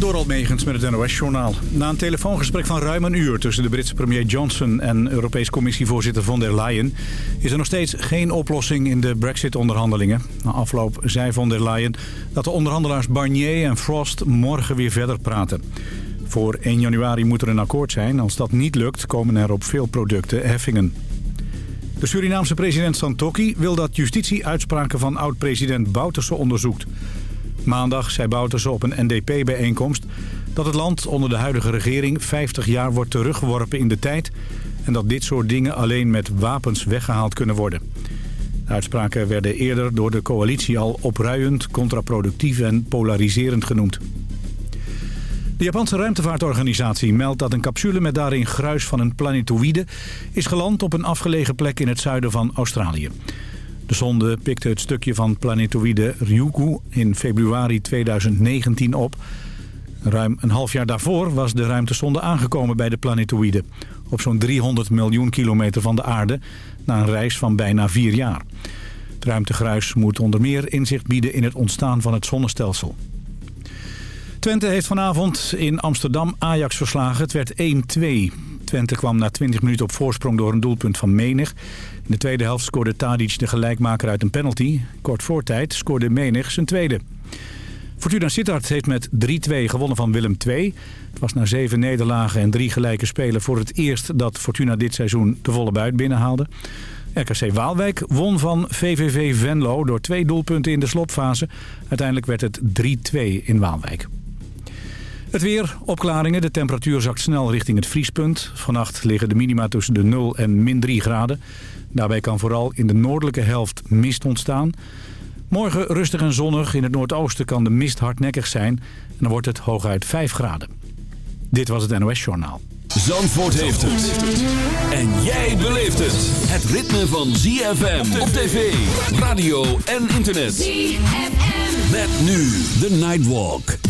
Door Almegens met het NOS-journaal. Na een telefoongesprek van ruim een uur tussen de Britse premier Johnson en Europees Commissievoorzitter von der Leyen... is er nog steeds geen oplossing in de brexit-onderhandelingen. Na afloop zei von der Leyen dat de onderhandelaars Barnier en Frost morgen weer verder praten. Voor 1 januari moet er een akkoord zijn. Als dat niet lukt, komen er op veel producten heffingen. De Surinaamse president Santokki wil dat justitie uitspraken van oud-president Bouterse onderzoekt. Maandag zei Bouterse op een NDP-bijeenkomst dat het land onder de huidige regering 50 jaar wordt teruggeworpen in de tijd... en dat dit soort dingen alleen met wapens weggehaald kunnen worden. De uitspraken werden eerder door de coalitie al opruiend, contraproductief en polariserend genoemd. De Japanse ruimtevaartorganisatie meldt dat een capsule met daarin gruis van een planetoïde is geland op een afgelegen plek in het zuiden van Australië. De zonde pikte het stukje van planetoïde Ryugu in februari 2019 op. Ruim een half jaar daarvoor was de ruimtesonde aangekomen bij de planetoïde. Op zo'n 300 miljoen kilometer van de aarde na een reis van bijna vier jaar. Het ruimtegruis moet onder meer inzicht bieden in het ontstaan van het zonnestelsel. Twente heeft vanavond in Amsterdam Ajax verslagen. Het werd 1-2. Twente kwam na 20 minuten op voorsprong door een doelpunt van Menig. In de tweede helft scoorde Tadic de gelijkmaker uit een penalty. Kort voor tijd scoorde Menig zijn tweede. Fortuna Sittard heeft met 3-2 gewonnen van Willem II. Het was na zeven nederlagen en drie gelijke spelen voor het eerst dat Fortuna dit seizoen de volle buit binnenhaalde. RKC Waalwijk won van VVV Venlo door twee doelpunten in de slotfase. Uiteindelijk werd het 3-2 in Waalwijk. Het weer, opklaringen. De temperatuur zakt snel richting het vriespunt. Vannacht liggen de minima tussen de 0 en min 3 graden. Daarbij kan vooral in de noordelijke helft mist ontstaan. Morgen rustig en zonnig. In het noordoosten kan de mist hardnekkig zijn. En dan wordt het hooguit 5 graden. Dit was het NOS Journaal. Zandvoort heeft het. En jij beleeft het. Het ritme van ZFM op tv, radio en internet. ZFM. Met nu de Nightwalk.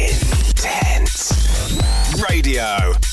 Radio.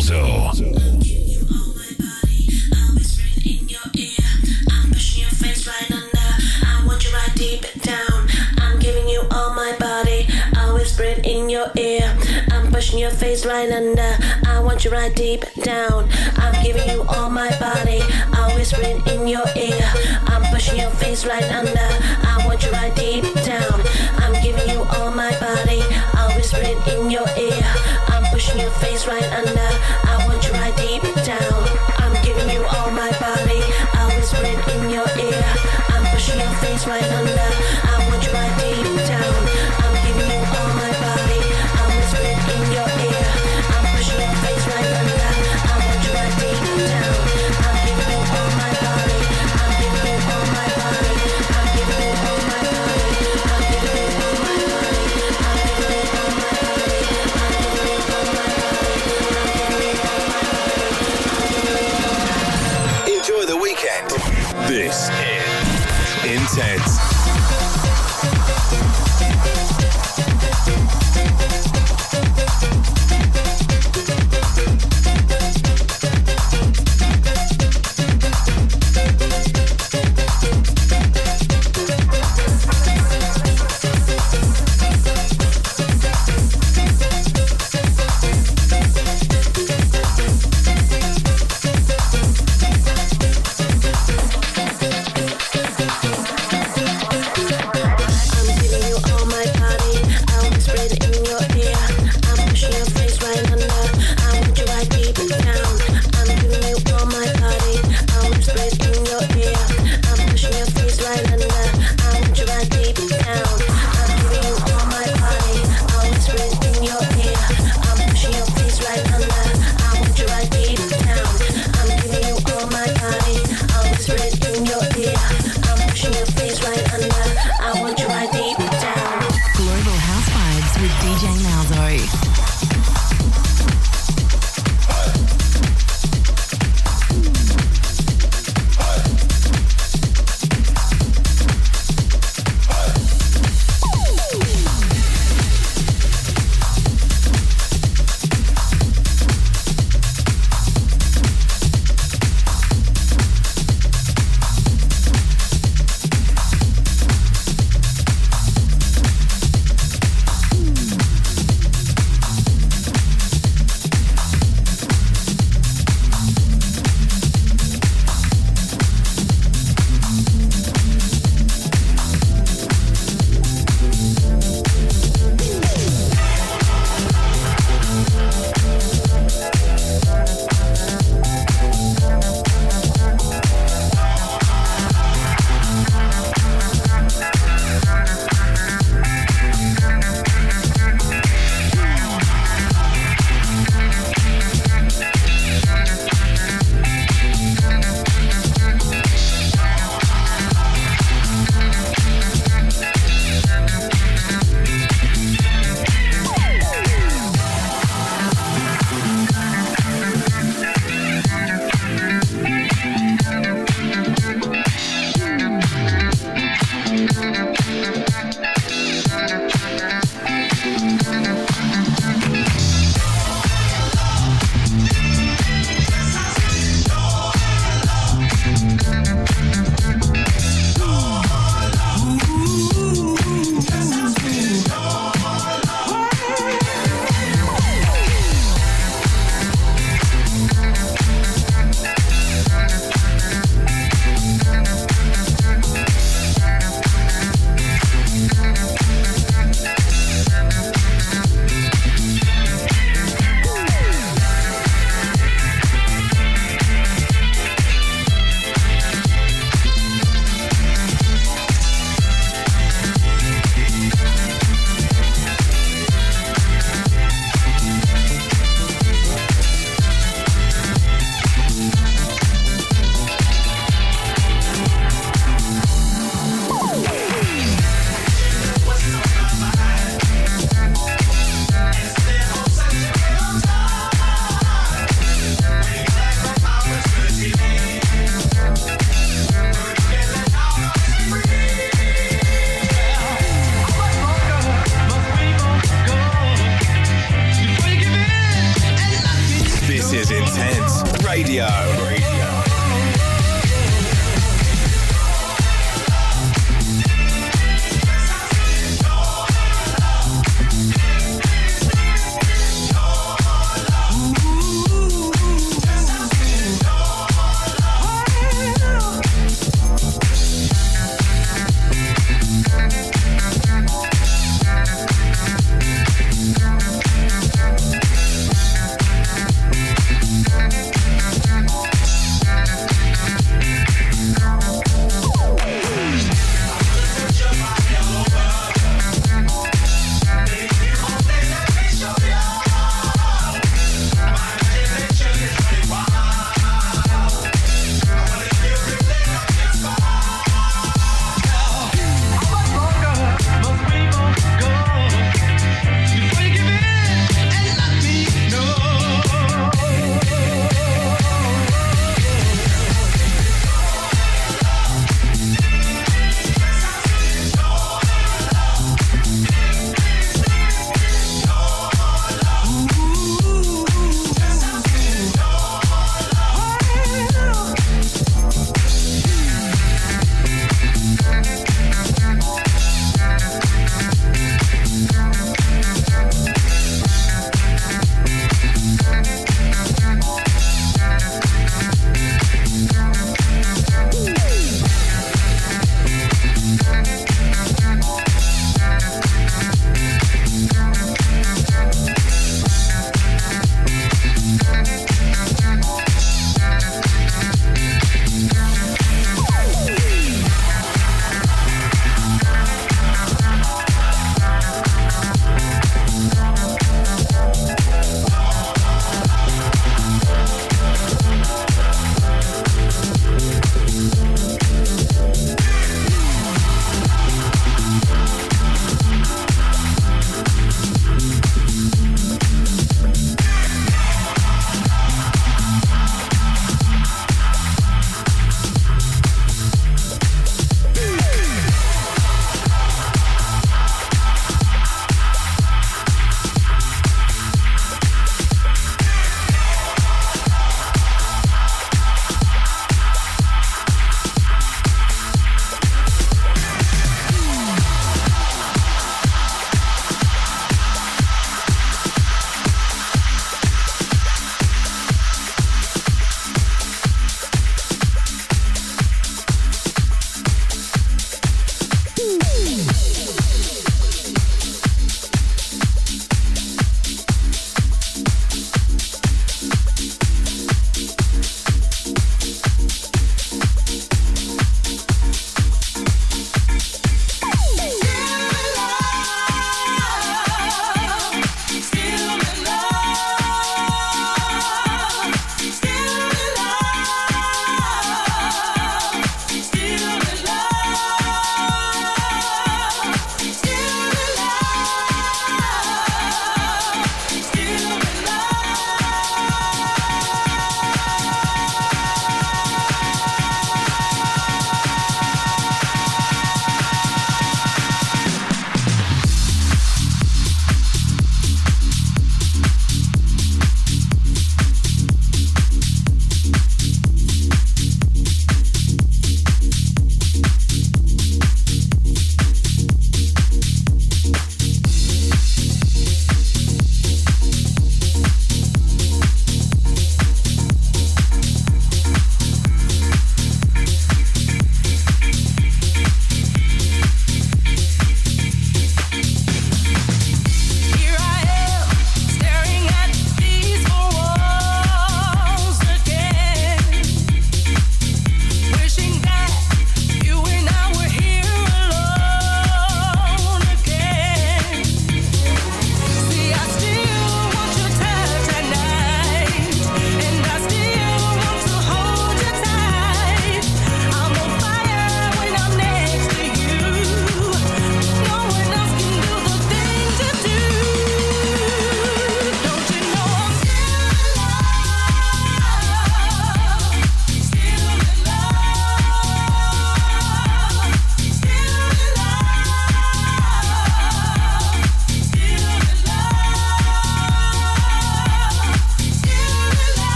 i'm giving you all my body Malzo. whispering in your ear. I'm pushing your face right under. I want you right deep down. I'm giving you all my body. I'm whispering in your ear. I'm pushing your face right under.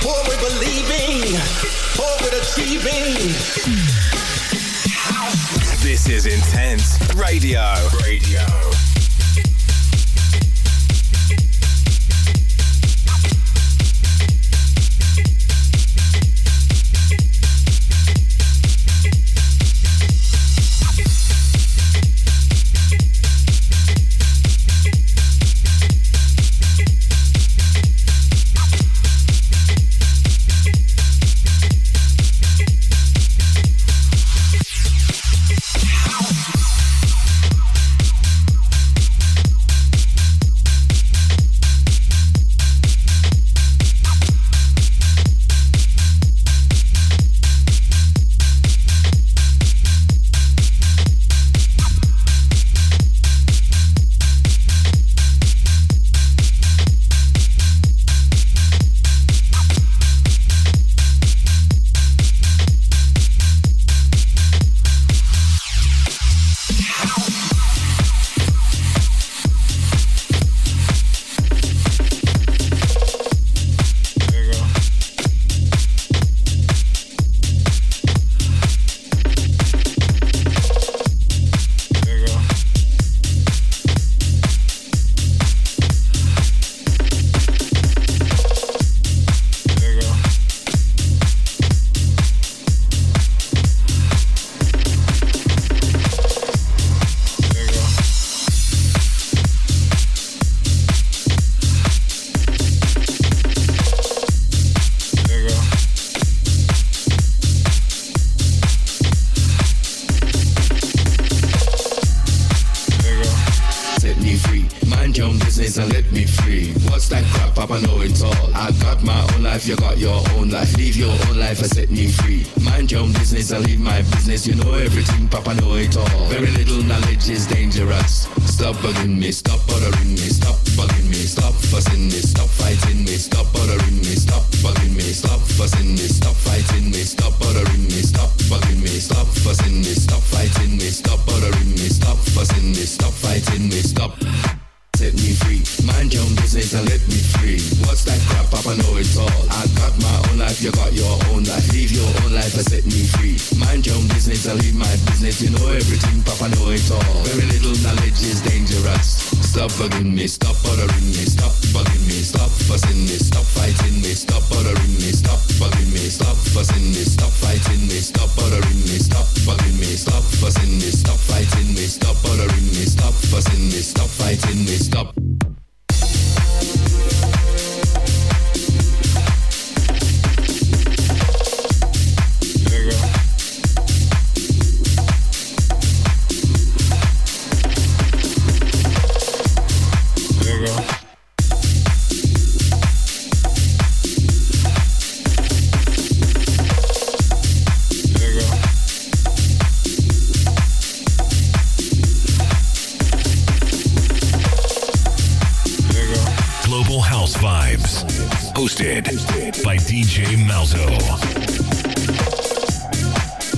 forward believing, forward achieving. This is intense radio. Radio. Papa know it all. I got my own life, you got your own life. Leave your own life and set me free. Mind your own business, I leave my business. You know everything, Papa know it all. Very little knowledge is dangerous. Stop bugging me, stop bothering me, stop bugging me, stop fussing me, stop fighting me, stop bothering me, stop bugging me, stop fussing me, stop fighting me, stop bothering me, stop bugging me, stop fussing me, stop fighting me, stop bothering me, stop fussing me, stop fighting me, stop set me free. Mind your business and let me free. What's that crap? Papa know it all. I got my own life, you got your own life. Leave your own life and set me free. Mind your business and leave my business. You know everything, Papa know it all. Very little knowledge is dangerous. Stop bugging me, stop bothering me, stop bugging me, stop fussing me, stop fighting me, stop bothering me, stop bugging me, stop fussing me, stop fighting me, stop bothering me, stop bugging me, stop fussing me, stop fighting me, stop bothering me, stop fussing me, stop fighting me, stop. Malzo.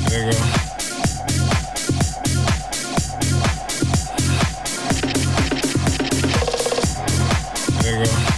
There you go. There you go.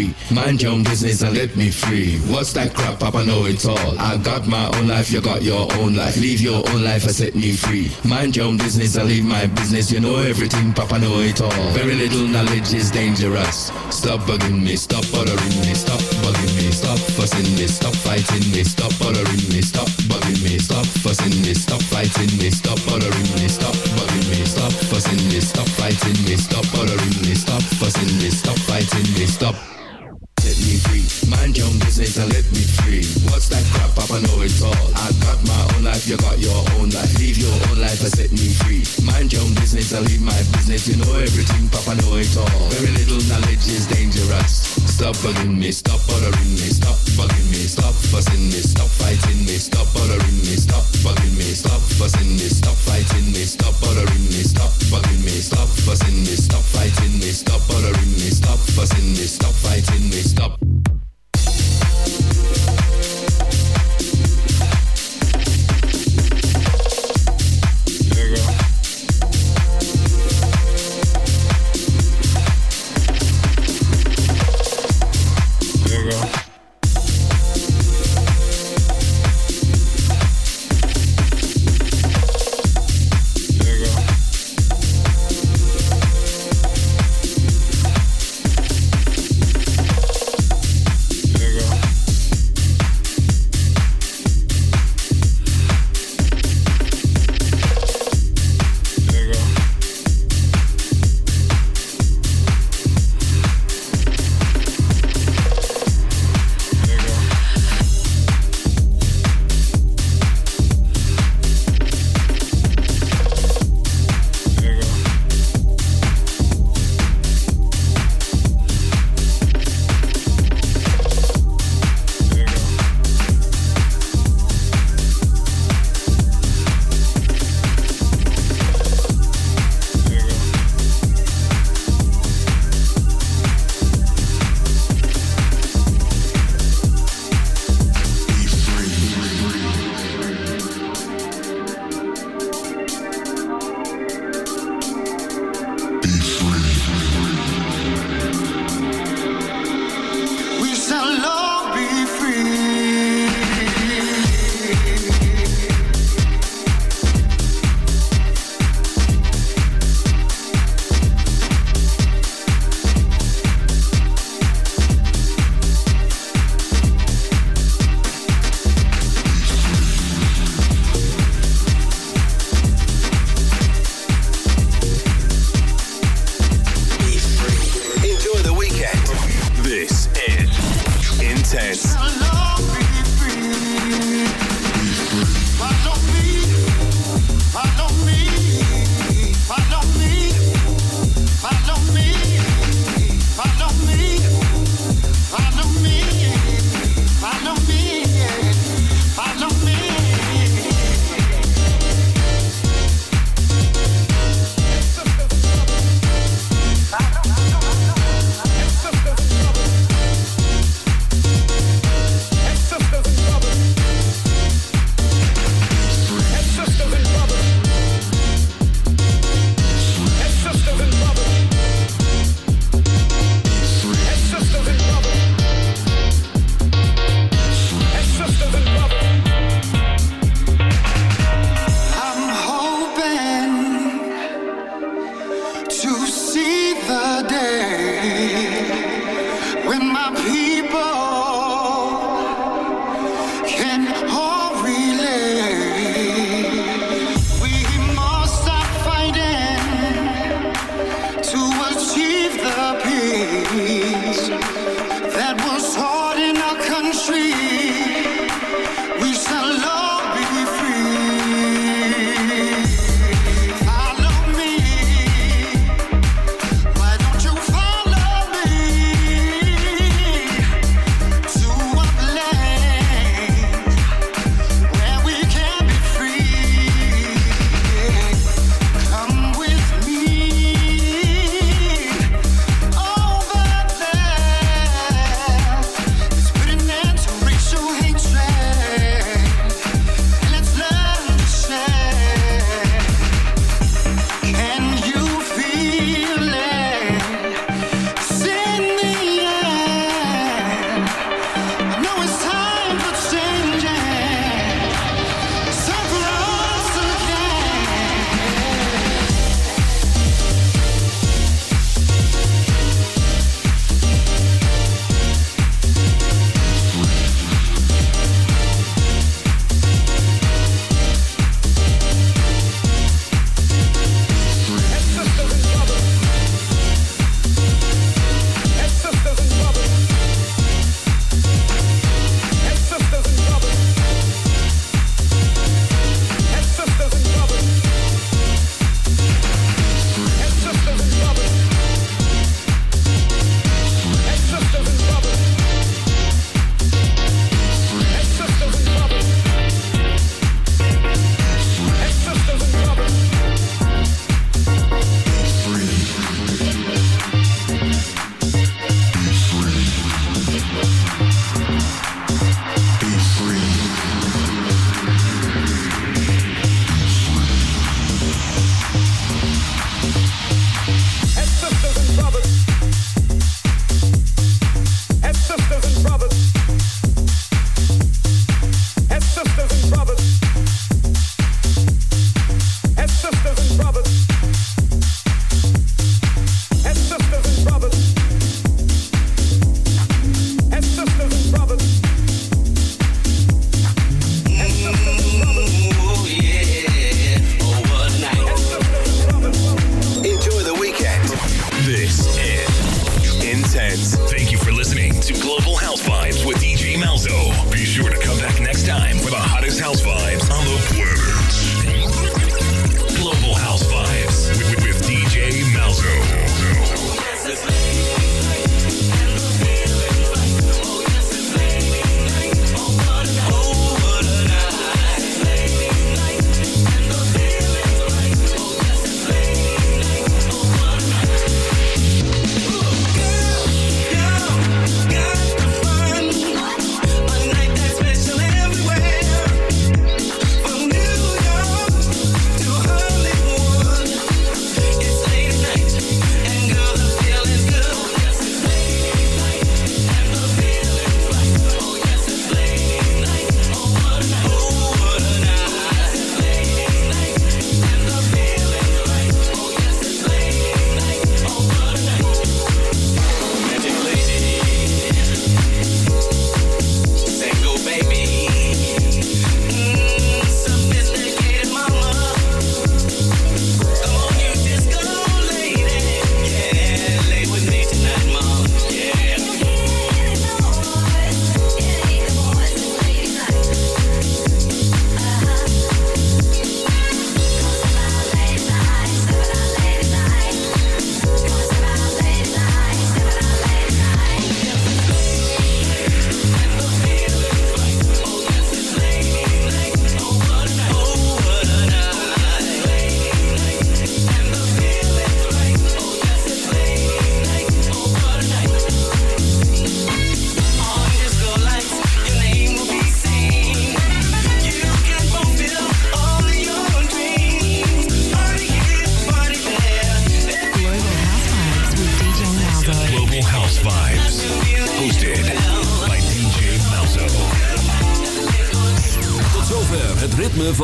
Free. Mind your own business and let me free. What's that crap? Papa know it all. I got my own life, you got your own life. Leave your own life and set me free. Mind your own business and leave my business. You know everything, Papa know it all. Very little knowledge is dangerous. Stop bugging me, stop bothering me, stop bugging me, stop fussing me, stop fighting me, stop bothering me, stop bugging me, stop fussing me, stop fighting me, stop bothering me, stop bugging me, stop fussing me, stop fighting me, stop bothering me, stop fussing me, stop fighting me, stop. Me free. Mind your business and let me free. What's that crap? Papa know it all. I got my own life, you got your own life. Leave your own life and set me free. Mind your own business and leave my business. You know everything, Papa know it all. Very little knowledge is dangerous. Stop bugging me, stop bothering me, stop bugging me, stop fussing me, stop fighting me, stop bothering me, stop bugging me, stop fussing me, stop fighting me, stop bothering me, stop bugging me, stop fussing me, stop fighting me, stop bothering me, stop fussing me, stop fighting me, stop.